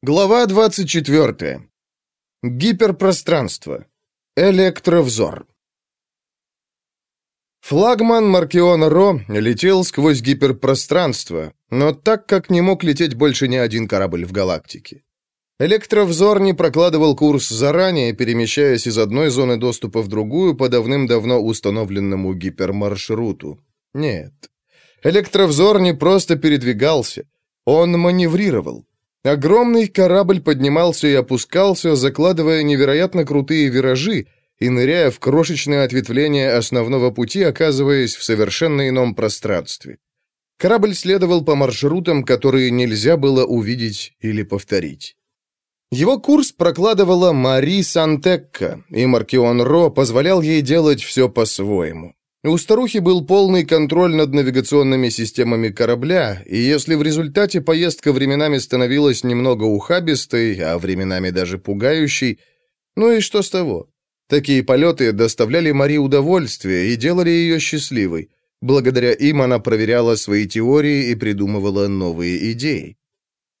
Глава 24. Гиперпространство. Электровзор. Флагман Маркиона Ро летел сквозь гиперпространство, но так, как не мог лететь больше ни один корабль в галактике. Электровзор не прокладывал курс заранее, перемещаясь из одной зоны доступа в другую по давным-давно установленному гипермаршруту. Нет. Электровзор не просто передвигался, он маневрировал. Огромный корабль поднимался и опускался, закладывая невероятно крутые виражи и ныряя в крошечное ответвление основного пути, оказываясь в совершенно ином пространстве. Корабль следовал по маршрутам, которые нельзя было увидеть или повторить. Его курс прокладывала Мари Сантекка, и Маркион Ро позволял ей делать все по-своему. У старухи был полный контроль над навигационными системами корабля, и если в результате поездка временами становилась немного ухабистой, а временами даже пугающей, ну и что с того? Такие полеты доставляли Мари удовольствие и делали ее счастливой. Благодаря им она проверяла свои теории и придумывала новые идеи.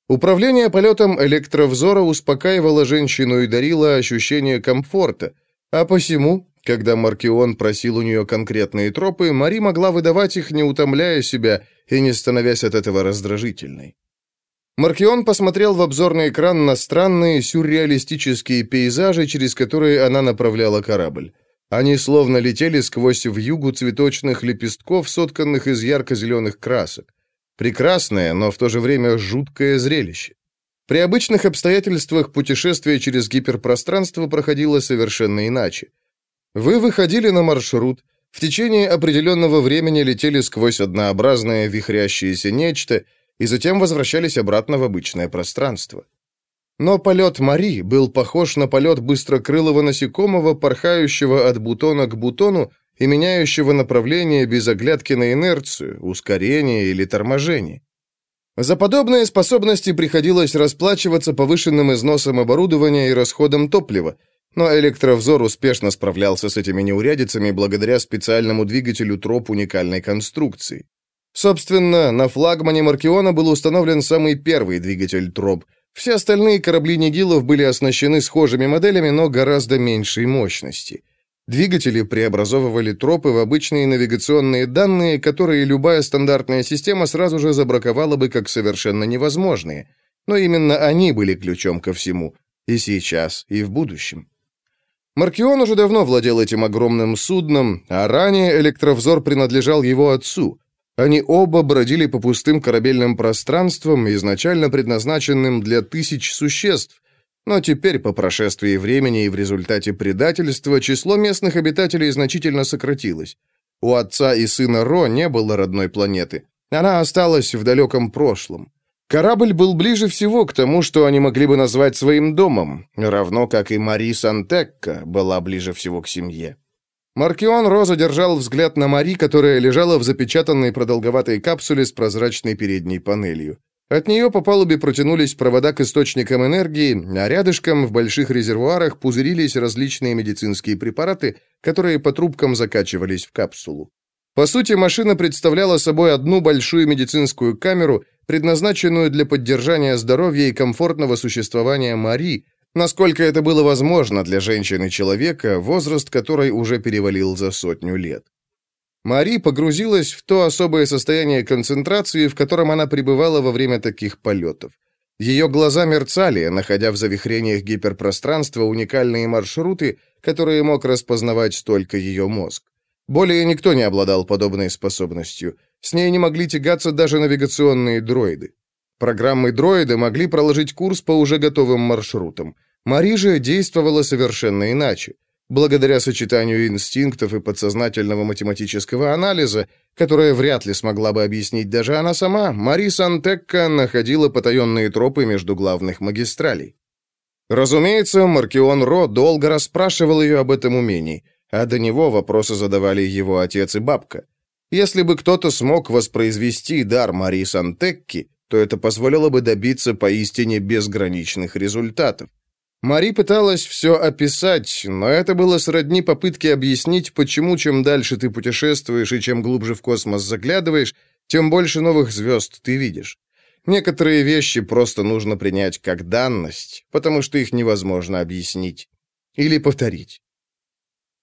Управление полетом электровзора успокаивало женщину и дарило ощущение комфорта, а посему когда Маркион просил у нее конкретные тропы, Мари могла выдавать их, не утомляя себя и не становясь от этого раздражительной. Маркион посмотрел в обзорный экран на странные сюрреалистические пейзажи, через которые она направляла корабль. Они словно летели сквозь вьюгу цветочных лепестков, сотканных из ярко-зеленых красок. Прекрасное, но в то же время жуткое зрелище. При обычных обстоятельствах путешествие через гиперпространство проходило совершенно иначе. Вы выходили на маршрут, в течение определенного времени летели сквозь однообразное вихрящееся нечто и затем возвращались обратно в обычное пространство. Но полет Мари был похож на полет быстрокрылого насекомого, порхающего от бутона к бутону и меняющего направление без оглядки на инерцию, ускорение или торможение. За подобные способности приходилось расплачиваться повышенным износом оборудования и расходом топлива, но электровзор успешно справлялся с этими неурядицами благодаря специальному двигателю троп уникальной конструкции. Собственно, на флагмане Маркиона был установлен самый первый двигатель троп. Все остальные корабли Нигилов были оснащены схожими моделями, но гораздо меньшей мощности. Двигатели преобразовывали тропы в обычные навигационные данные, которые любая стандартная система сразу же забраковала бы как совершенно невозможные. Но именно они были ключом ко всему. И сейчас, и в будущем. Маркион уже давно владел этим огромным судном, а ранее электровзор принадлежал его отцу. Они оба бродили по пустым корабельным пространствам, изначально предназначенным для тысяч существ, но теперь, по прошествии времени и в результате предательства, число местных обитателей значительно сократилось. У отца и сына Ро не было родной планеты. Она осталась в далеком прошлом. Корабль был ближе всего к тому, что они могли бы назвать своим домом, равно как и Мари Сантекка была ближе всего к семье. Маркион Роза держал взгляд на Мари, которая лежала в запечатанной продолговатой капсуле с прозрачной передней панелью. От нее по палубе протянулись провода к источникам энергии, а рядышком в больших резервуарах пузырились различные медицинские препараты, которые по трубкам закачивались в капсулу. По сути, машина представляла собой одну большую медицинскую камеру, предназначенную для поддержания здоровья и комфортного существования Мари, насколько это было возможно для женщины-человека, возраст которой уже перевалил за сотню лет. Мари погрузилась в то особое состояние концентрации, в котором она пребывала во время таких полетов. Ее глаза мерцали, находя в завихрениях гиперпространства уникальные маршруты, которые мог распознавать только ее мозг. Более никто не обладал подобной способностью. С ней не могли тягаться даже навигационные дроиды. Программы дроида могли проложить курс по уже готовым маршрутам. Мари же действовала совершенно иначе. Благодаря сочетанию инстинктов и подсознательного математического анализа, которое вряд ли смогла бы объяснить даже она сама, Мари Сантекка находила потаенные тропы между главных магистралей. Разумеется, Маркион Ро долго расспрашивал ее об этом умении – а до него вопросы задавали его отец и бабка. Если бы кто-то смог воспроизвести дар Мари Сантекки, то это позволило бы добиться поистине безграничных результатов. Мари пыталась все описать, но это было сродни попытке объяснить, почему чем дальше ты путешествуешь и чем глубже в космос заглядываешь, тем больше новых звезд ты видишь. Некоторые вещи просто нужно принять как данность, потому что их невозможно объяснить. Или повторить.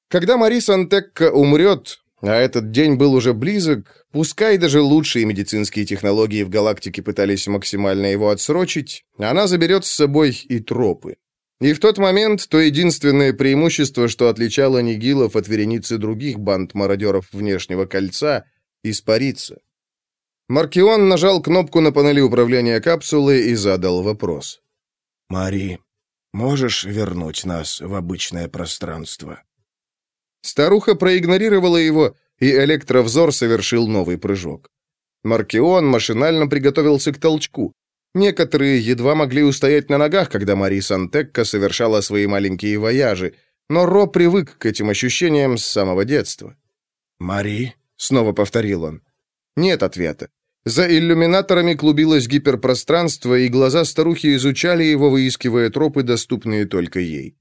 Когда Марис Антекка умрет, а этот день был уже близок, пускай даже лучшие медицинские технологии в галактике пытались максимально его отсрочить, она заберет с собой и тропы. И в тот момент то единственное преимущество, что отличало нигилов от вереницы других банд мародеров внешнего кольца, испарится. Маркион нажал кнопку на панели управления капсулы и задал вопрос. «Мари, можешь вернуть нас в обычное пространство?» Старуха проигнорировала его, и электровзор совершил новый прыжок. Маркион машинально приготовился к толчку. Некоторые едва могли устоять на ногах, когда Мари Сантекка совершала свои маленькие вояжи, но Ро привык к этим ощущениям с самого детства. «Мари?» — снова повторил он. Нет ответа. За иллюминаторами клубилось гиперпространство, и глаза старухи изучали его, выискивая тропы, доступные только ей.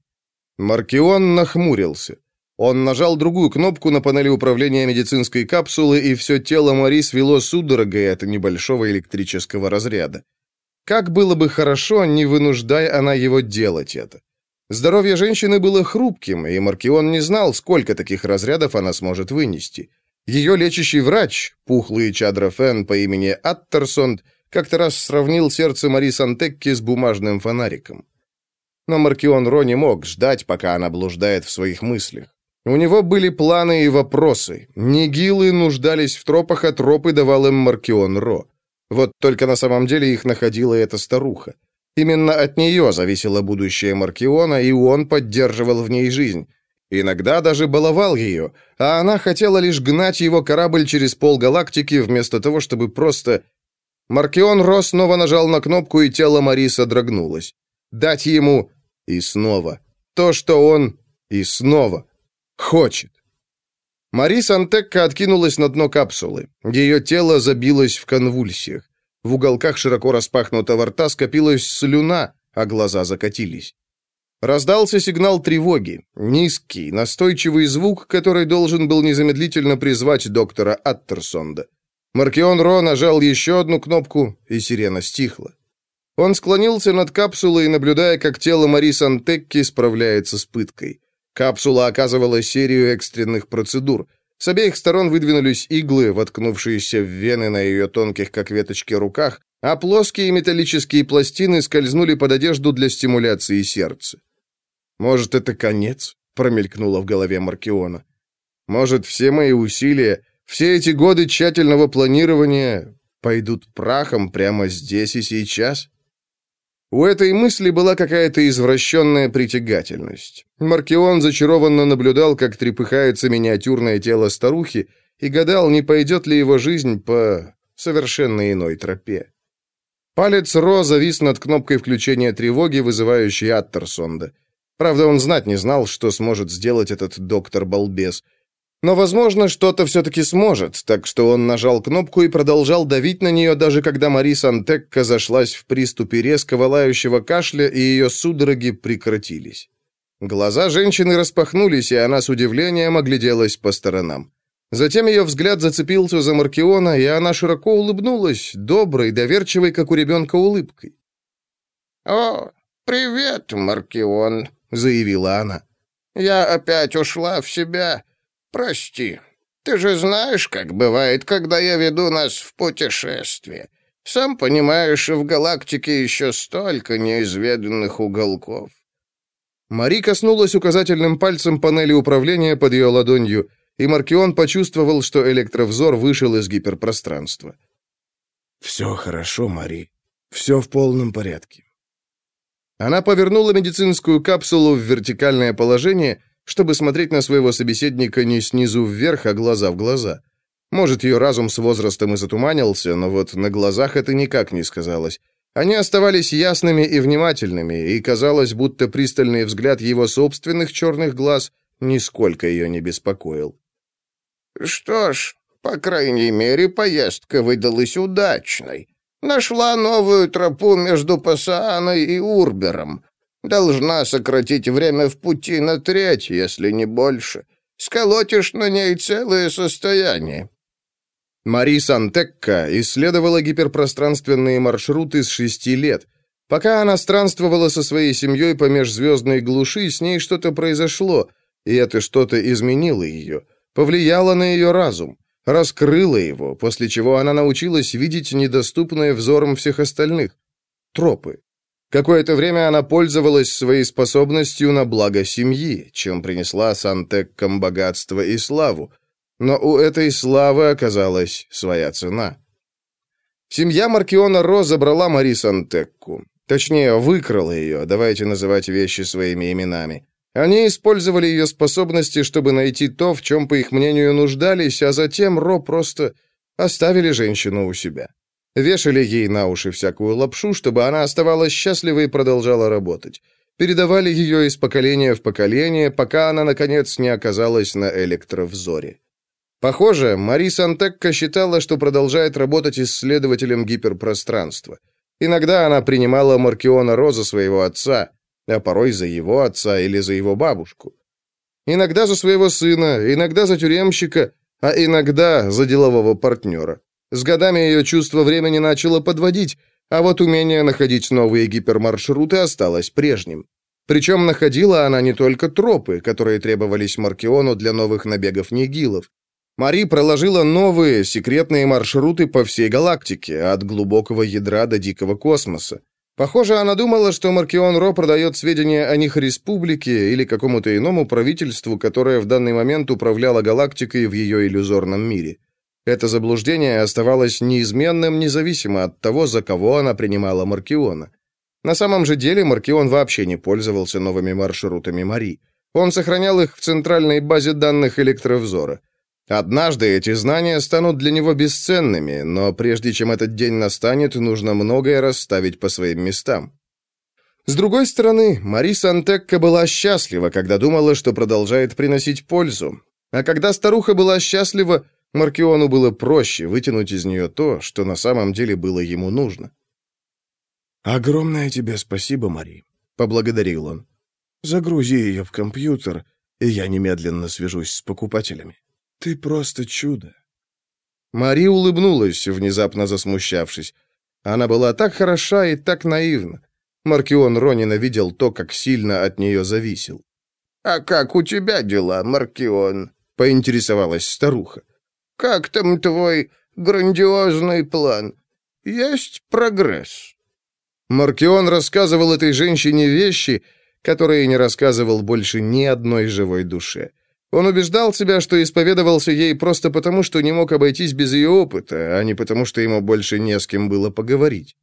Маркион нахмурился. Он нажал другую кнопку на панели управления медицинской капсулы, и все тело Мари свело судорогой от небольшого электрического разряда. Как было бы хорошо, не вынуждая она его делать это. Здоровье женщины было хрупким, и Маркион не знал, сколько таких разрядов она сможет вынести. Ее лечащий врач, пухлый чадрофен по имени Аттерсонд, как-то раз сравнил сердце Мари Сантекки с бумажным фонариком. Но Маркион Ро не мог ждать, пока она блуждает в своих мыслях. У него были планы и вопросы. Нигилы нуждались в тропах, а тропы давал им Маркион Ро. Вот только на самом деле их находила эта старуха. Именно от нее зависело будущее Маркиона, и он поддерживал в ней жизнь. Иногда даже баловал ее, а она хотела лишь гнать его корабль через полгалактики, вместо того, чтобы просто... Маркион Ро снова нажал на кнопку, и тело Мариса дрогнулось. Дать ему... И снова. То, что он... И снова. Хочет. Марис Антекка откинулась на дно капсулы. Ее тело забилось в конвульсиях. В уголках широко распахнутого рта скопилась слюна, а глаза закатились. Раздался сигнал тревоги, низкий, настойчивый звук, который должен был незамедлительно призвать доктора Аттерсонда. Маркион Ро нажал еще одну кнопку, и сирена стихла. Он склонился над капсулой, наблюдая, как тело Марис Антекки справляется с пыткой. Капсула оказывала серию экстренных процедур. С обеих сторон выдвинулись иглы, воткнувшиеся в вены на ее тонких, как веточки, руках, а плоские металлические пластины скользнули под одежду для стимуляции сердца. «Может, это конец?» — промелькнуло в голове Маркиона. «Может, все мои усилия, все эти годы тщательного планирования пойдут прахом прямо здесь и сейчас?» У этой мысли была какая-то извращенная притягательность. Маркион зачарованно наблюдал, как трепыхается миниатюрное тело старухи, и гадал, не пойдет ли его жизнь по совершенно иной тропе. Палец Ро завис над кнопкой включения тревоги, вызывающей Аттерсонда. Правда, он знать не знал, что сможет сделать этот доктор-балбес — но, возможно, что-то все-таки сможет, так что он нажал кнопку и продолжал давить на нее, даже когда Мари Сантекка зашлась в приступе резкого лающего кашля, и ее судороги прекратились. Глаза женщины распахнулись, и она с удивлением огляделась по сторонам. Затем ее взгляд зацепился за Маркиона, и она широко улыбнулась, доброй, доверчивой, как у ребенка, улыбкой. «О, привет, Маркион», — заявила она. «Я опять ушла в себя. «Прости. Ты же знаешь, как бывает, когда я веду нас в путешествие. Сам понимаешь, в галактике еще столько неизведанных уголков». Мари коснулась указательным пальцем панели управления под ее ладонью, и Маркион почувствовал, что электровзор вышел из гиперпространства. «Все хорошо, Мари. Все в полном порядке». Она повернула медицинскую капсулу в вертикальное положение — чтобы смотреть на своего собеседника не снизу вверх, а глаза в глаза. Может, ее разум с возрастом и затуманился, но вот на глазах это никак не сказалось. Они оставались ясными и внимательными, и казалось, будто пристальный взгляд его собственных черных глаз нисколько ее не беспокоил. «Что ж, по крайней мере, поездка выдалась удачной. Нашла новую тропу между Пасааной и Урбером. Должна сократить время в пути на треть, если не больше. Сколотишь на ней целое состояние». Мари Сантекка исследовала гиперпространственные маршруты с шести лет. Пока она странствовала со своей семьей по межзвездной глуши, с ней что-то произошло, и это что-то изменило ее, повлияло на ее разум, раскрыло его, после чего она научилась видеть недоступное взором всех остальных — тропы. Какое-то время она пользовалась своей способностью на благо семьи, чем принесла Сантеккам богатство и славу, но у этой славы оказалась своя цена. Семья Маркиона Ро забрала Мари Сантекку. Точнее, выкрала ее, давайте называть вещи своими именами. Они использовали ее способности, чтобы найти то, в чем, по их мнению, нуждались, а затем Ро просто оставили женщину у себя. Вешали ей на уши всякую лапшу, чтобы она оставалась счастливой и продолжала работать. Передавали ее из поколения в поколение, пока она, наконец, не оказалась на электровзоре. Похоже, Мари Сантекка считала, что продолжает работать исследователем гиперпространства. Иногда она принимала Маркиона Роза своего отца, а порой за его отца или за его бабушку. Иногда за своего сына, иногда за тюремщика, а иногда за делового партнера. С годами ее чувство времени начало подводить, а вот умение находить новые гипермаршруты осталось прежним. Причем находила она не только тропы, которые требовались Маркиону для новых набегов нигилов. Мари проложила новые секретные маршруты по всей галактике, от глубокого ядра до дикого космоса. Похоже, она думала, что Маркион Ро продает сведения о них республике или какому-то иному правительству, которое в данный момент управляло галактикой в ее иллюзорном мире. Это заблуждение оставалось неизменным, независимо от того, за кого она принимала Маркиона. На самом же деле Маркион вообще не пользовался новыми маршрутами Мари. Он сохранял их в центральной базе данных электровзора. Однажды эти знания станут для него бесценными, но прежде чем этот день настанет, нужно многое расставить по своим местам. С другой стороны, Мари Сантекка была счастлива, когда думала, что продолжает приносить пользу. А когда старуха была счастлива, Маркиону было проще вытянуть из нее то, что на самом деле было ему нужно. «Огромное тебе спасибо, Мари», — поблагодарил он. «Загрузи ее в компьютер, и я немедленно свяжусь с покупателями. Ты просто чудо». Мари улыбнулась, внезапно засмущавшись. Она была так хороша и так наивна. Маркион Ро ненавидел то, как сильно от нее зависел. «А как у тебя дела, Маркион?» — поинтересовалась старуха. Как там твой грандиозный план? Есть прогресс?» Маркион рассказывал этой женщине вещи, которые не рассказывал больше ни одной живой душе. Он убеждал себя, что исповедовался ей просто потому, что не мог обойтись без ее опыта, а не потому, что ему больше не с кем было поговорить.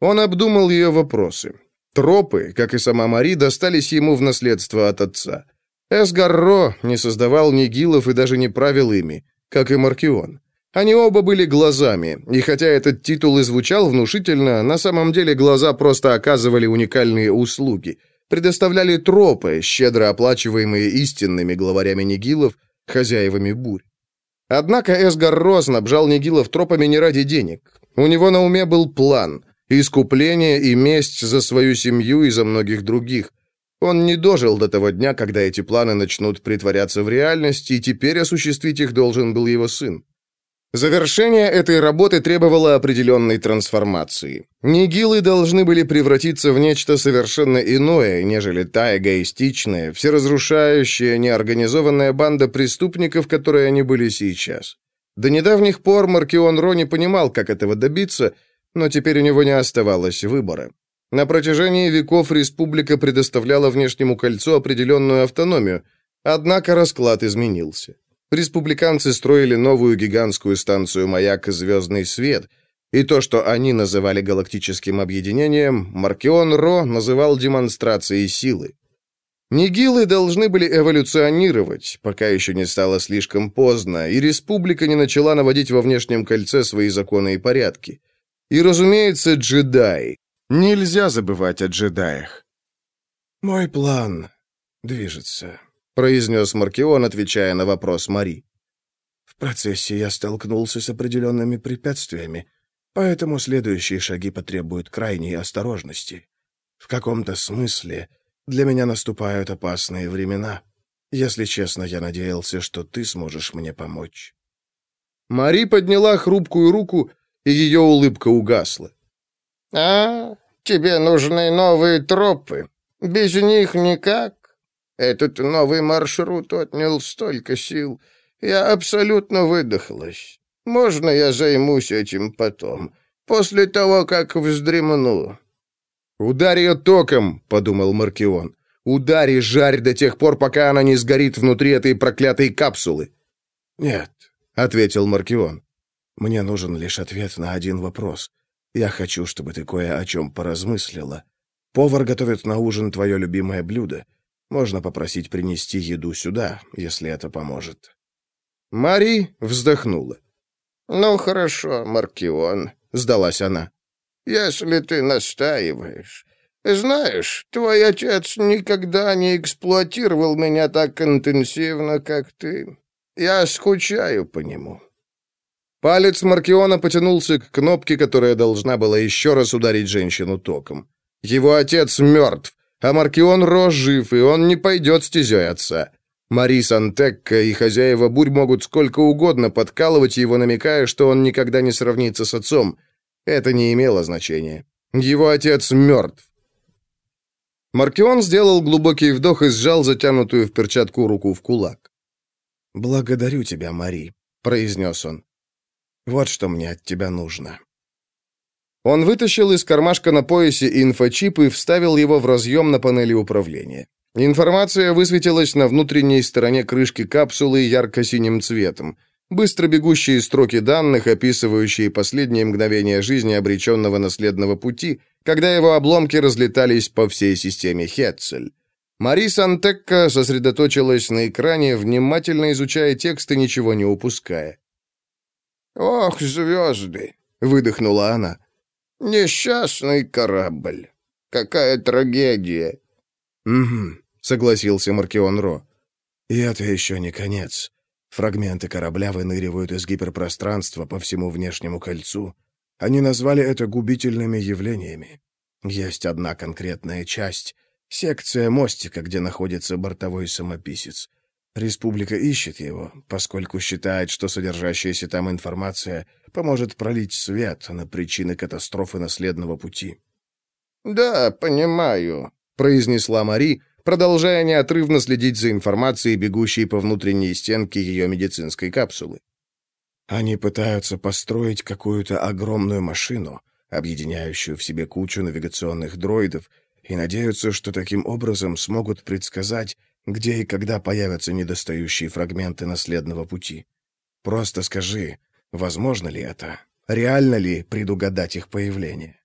Он обдумал ее вопросы. Тропы, как и сама Мари, достались ему в наследство от отца. Эсгарро не создавал ни гилов и даже не правил ими как и Маркион. Они оба были глазами, и хотя этот титул и звучал внушительно, на самом деле глаза просто оказывали уникальные услуги, предоставляли тропы, щедро оплачиваемые истинными главарями Нигилов, хозяевами бурь. Однако Эсгар Ро снабжал Нигилов тропами не ради денег. У него на уме был план – искупление и месть за свою семью и за многих других – он не дожил до того дня, когда эти планы начнут притворяться в реальность, и теперь осуществить их должен был его сын. Завершение этой работы требовало определенной трансформации. Нигилы должны были превратиться в нечто совершенно иное, нежели та эгоистичная, всеразрушающая, неорганизованная банда преступников, которой они были сейчас. До недавних пор Маркион Ро не понимал, как этого добиться, но теперь у него не оставалось выбора. На протяжении веков республика предоставляла внешнему кольцу определенную автономию, однако расклад изменился. Республиканцы строили новую гигантскую станцию «Маяк» «Звездный свет», и то, что они называли галактическим объединением, Маркион Ро называл демонстрацией силы. Нигилы должны были эволюционировать, пока еще не стало слишком поздно, и республика не начала наводить во внешнем кольце свои законы и порядки. И, разумеется, джедаи, Нельзя забывать о джедаях. «Мой план движется», — произнес Маркион, отвечая на вопрос Мари. «В процессе я столкнулся с определенными препятствиями, поэтому следующие шаги потребуют крайней осторожности. В каком-то смысле для меня наступают опасные времена. Если честно, я надеялся, что ты сможешь мне помочь». Мари подняла хрупкую руку, и ее улыбка угасла. «А, тебе нужны новые тропы. Без них никак. Этот новый маршрут отнял столько сил. Я абсолютно выдохлась. Можно я займусь этим потом, после того, как вздремну?» «Ударь ее током», — подумал Маркион. «Ударь и жарь до тех пор, пока она не сгорит внутри этой проклятой капсулы». «Нет», — ответил Маркион. «Мне нужен лишь ответ на один вопрос. Я хочу, чтобы ты кое о чем поразмыслила. Повар готовит на ужин твое любимое блюдо. Можно попросить принести еду сюда, если это поможет». Мари вздохнула. «Ну, хорошо, Маркион», — сдалась она. «Если ты настаиваешь. Знаешь, твой отец никогда не эксплуатировал меня так интенсивно, как ты. Я скучаю по нему». Палец Маркиона потянулся к кнопке, которая должна была еще раз ударить женщину током. Его отец мертв, а Маркион Ро жив, и он не пойдет стезей отца. Мари Сантекка и хозяева бурь могут сколько угодно подкалывать его, намекая, что он никогда не сравнится с отцом. Это не имело значения. Его отец мертв. Маркион сделал глубокий вдох и сжал затянутую в перчатку руку в кулак. «Благодарю тебя, Мари», — произнес он. Вот что мне от тебя нужно». Он вытащил из кармашка на поясе инфочип и вставил его в разъем на панели управления. Информация высветилась на внутренней стороне крышки капсулы ярко-синим цветом. Быстро бегущие строки данных, описывающие последние мгновения жизни обреченного наследного пути, когда его обломки разлетались по всей системе Хетцель. Мари Сантекка сосредоточилась на экране, внимательно изучая текст и ничего не упуская. «Ох, звезды!» — выдохнула она. «Несчастный корабль! Какая трагедия!» «Угу», — согласился Маркион Ро. «И это еще не конец. Фрагменты корабля выныривают из гиперпространства по всему внешнему кольцу. Они назвали это губительными явлениями. Есть одна конкретная часть — секция мостика, где находится бортовой самописец. Республика ищет его, поскольку считает, что содержащаяся там информация поможет пролить свет на причины катастрофы наследного пути. «Да, понимаю», — произнесла Мари, продолжая неотрывно следить за информацией, бегущей по внутренней стенке ее медицинской капсулы. «Они пытаются построить какую-то огромную машину, объединяющую в себе кучу навигационных дроидов, и надеются, что таким образом смогут предсказать, где и когда появятся недостающие фрагменты наследного пути. Просто скажи, возможно ли это? Реально ли предугадать их появление?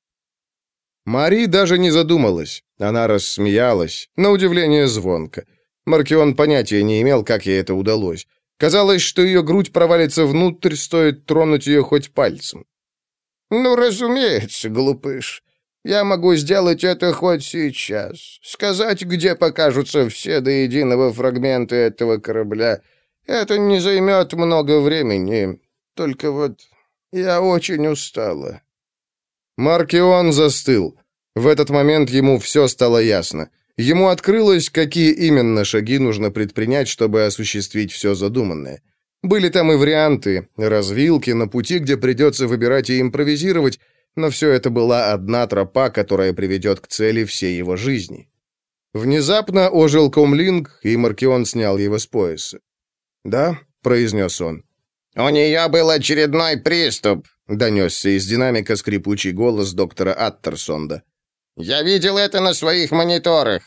Мари даже не задумалась. Она рассмеялась, на удивление звонко. Маркион понятия не имел, как ей это удалось. Казалось, что ее грудь провалится внутрь, стоит тронуть ее хоть пальцем. «Ну, разумеется, глупыш. Я могу сделать это хоть сейчас. Сказать, где покажутся все до единого фрагменты этого корабля. Это не займет много времени. Только вот я очень устала». Маркион застыл. В этот момент ему все стало ясно. Ему открылось, какие именно шаги нужно предпринять, чтобы осуществить все задуманное. Были там и варианты, развилки на пути, где придется выбирать и импровизировать, но все это была одна тропа, которая приведет к цели всей его жизни. Внезапно ожил комлинг, и Маркион снял его с пояса. «Да», — произнес он. «У нее был очередной приступ», — донесся из динамика скрипучий голос доктора Аттерсонда. «Я видел это на своих мониторах».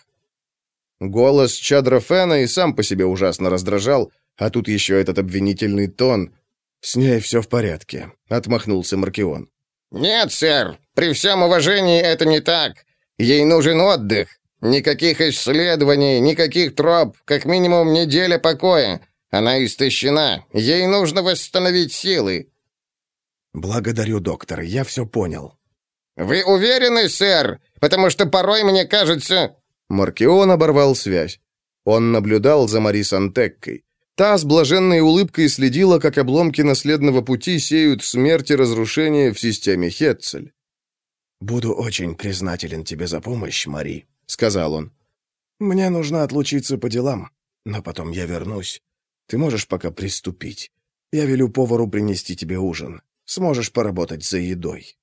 Голос Чадра Фена и сам по себе ужасно раздражал, а тут еще этот обвинительный тон. «С ней все в порядке», — отмахнулся Маркион. «Нет, сэр, при всем уважении это не так. Ей нужен отдых. Никаких исследований, никаких троп, как минимум неделя покоя. Она истощена. Ей нужно восстановить силы». «Благодарю, доктор, я все понял». «Вы уверены, сэр? Потому что порой мне кажется...» Маркион оборвал связь. Он наблюдал за Мари Сантеккой. Та с блаженной улыбкой следила, как обломки наследного пути сеют смерть и разрушение в системе Хетцель. «Буду очень признателен тебе за помощь, Мари», — сказал он. «Мне нужно отлучиться по делам, но потом я вернусь. Ты можешь пока приступить. Я велю повару принести тебе ужин. Сможешь поработать за едой».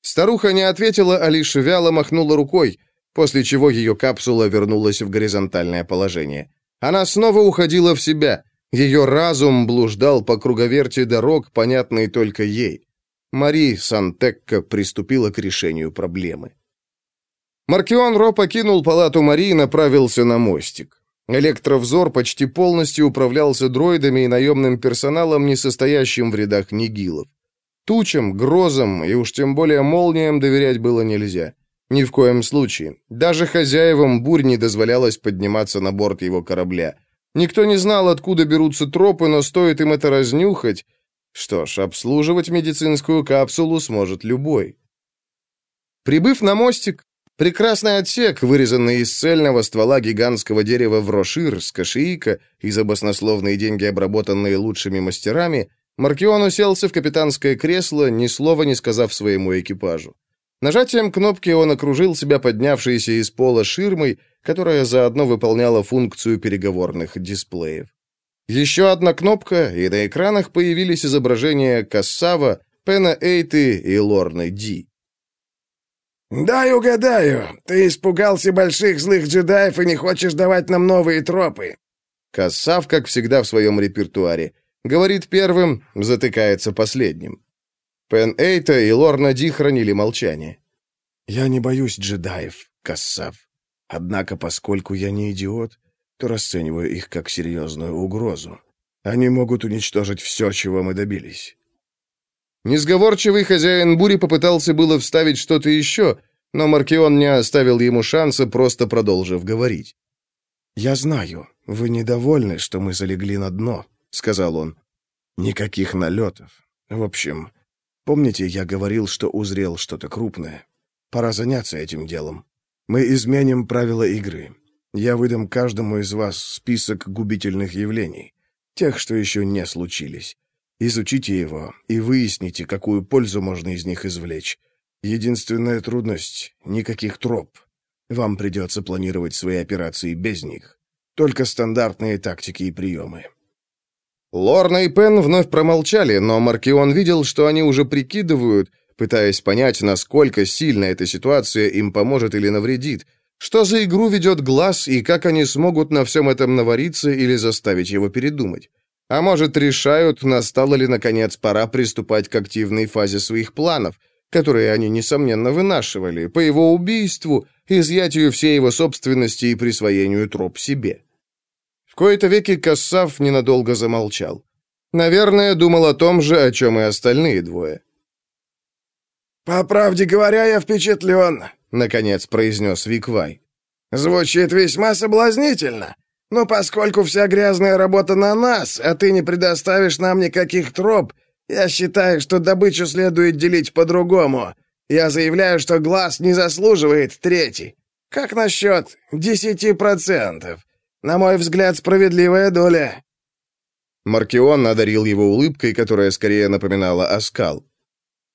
Старуха не ответила, а лишь вяло махнула рукой, после чего ее капсула вернулась в горизонтальное положение. Она снова уходила в себя. Ее разум блуждал по круговерти дорог, понятной только ей. Мари Сантекка приступила к решению проблемы. Маркион Ро покинул палату Мари и направился на мостик. Электровзор почти полностью управлялся дроидами и наемным персоналом, не состоящим в рядах нигилов. Тучам, грозам и уж тем более молниям доверять было нельзя. Ни в коем случае. Даже хозяевам бурь не дозволялось подниматься на борт его корабля. Никто не знал, откуда берутся тропы, но стоит им это разнюхать. Что ж, обслуживать медицинскую капсулу сможет любой. Прибыв на мостик, прекрасный отсек, вырезанный из цельного ствола гигантского дерева в Рошир с кашиика и за баснословные деньги обработанные лучшими мастерами, Маркион уселся в капитанское кресло, ни слова не сказав своему экипажу. Нажатием кнопки он окружил себя поднявшейся из пола ширмой, которая заодно выполняла функцию переговорных дисплеев. Еще одна кнопка, и на экранах появились изображения Кассава, Пена Эйты и Лорны Ди. «Дай угадаю, ты испугался больших злых джедаев и не хочешь давать нам новые тропы». Кассав, как всегда, в своем репертуаре – Говорит первым, затыкается последним. Пен Эйта и Лорна Ди хранили молчание. «Я не боюсь джедаев, Кассав. Однако, поскольку я не идиот, то расцениваю их как серьезную угрозу. Они могут уничтожить все, чего мы добились». Несговорчивый хозяин бури попытался было вставить что-то еще, но Маркион не оставил ему шанса, просто продолжив говорить. «Я знаю, вы недовольны, что мы залегли на дно, сказал он. «Никаких налетов. В общем, помните, я говорил, что узрел что-то крупное? Пора заняться этим делом. Мы изменим правила игры. Я выдам каждому из вас список губительных явлений, тех, что еще не случились. Изучите его и выясните, какую пользу можно из них извлечь. Единственная трудность — никаких троп. Вам придется планировать свои операции без них. Только стандартные тактики и приемы. Лорна и Пен вновь промолчали, но Маркион видел, что они уже прикидывают, пытаясь понять, насколько сильно эта ситуация им поможет или навредит, что за игру ведет глаз и как они смогут на всем этом навариться или заставить его передумать. А может, решают, настала ли, наконец, пора приступать к активной фазе своих планов, которые они, несомненно, вынашивали, по его убийству, изъятию всей его собственности и присвоению троп себе кои-то веки Кассав ненадолго замолчал. Наверное, думал о том же, о чем и остальные двое. «По правде говоря, я впечатлен», — наконец произнес Виквай. «Звучит весьма соблазнительно. Но поскольку вся грязная работа на нас, а ты не предоставишь нам никаких троп, я считаю, что добычу следует делить по-другому. Я заявляю, что глаз не заслуживает третий. Как насчет десяти процентов? На мой взгляд, справедливая доля». Маркион одарил его улыбкой, которая скорее напоминала оскал.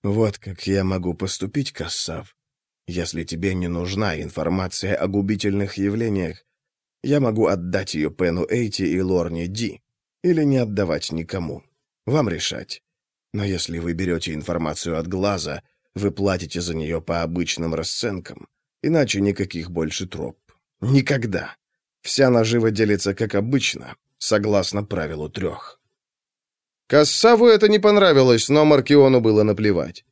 «Вот как я могу поступить, Кассав. Если тебе не нужна информация о губительных явлениях, я могу отдать ее Пену Эйти и Лорне Ди, или не отдавать никому. Вам решать. Но если вы берете информацию от глаза, вы платите за нее по обычным расценкам, иначе никаких больше троп. Никогда. Вся нажива делится как обычно, согласно правилу трех. Кассаву это не понравилось, но Маркиону было наплевать.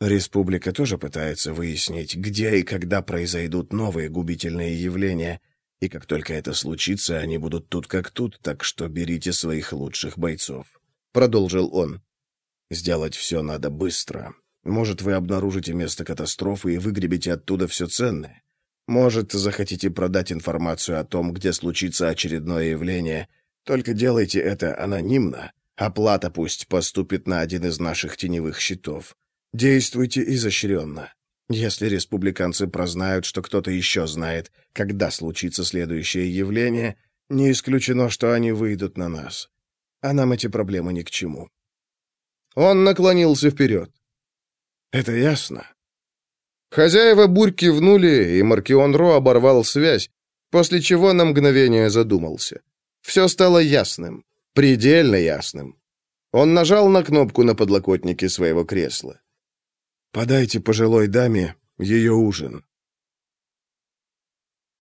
Республика тоже пытается выяснить, где и когда произойдут новые губительные явления, и как только это случится, они будут тут как тут, так что берите своих лучших бойцов», — продолжил он. «Сделать все надо быстро. Может, вы обнаружите место катастрофы и выгребете оттуда все ценное. Может, захотите продать информацию о том, где случится очередное явление. Только делайте это анонимно. Оплата пусть поступит на один из наших теневых счетов. Действуйте изощренно. Если республиканцы прознают, что кто-то еще знает, когда случится следующее явление, не исключено, что они выйдут на нас. А нам эти проблемы ни к чему. Он наклонился вперед. Это ясно? Хозяева бурь кивнули, и Маркион Ро оборвал связь, после чего на мгновение задумался. Все стало ясным, предельно ясным. Он нажал на кнопку на подлокотнике своего кресла. «Подайте пожилой даме ее ужин».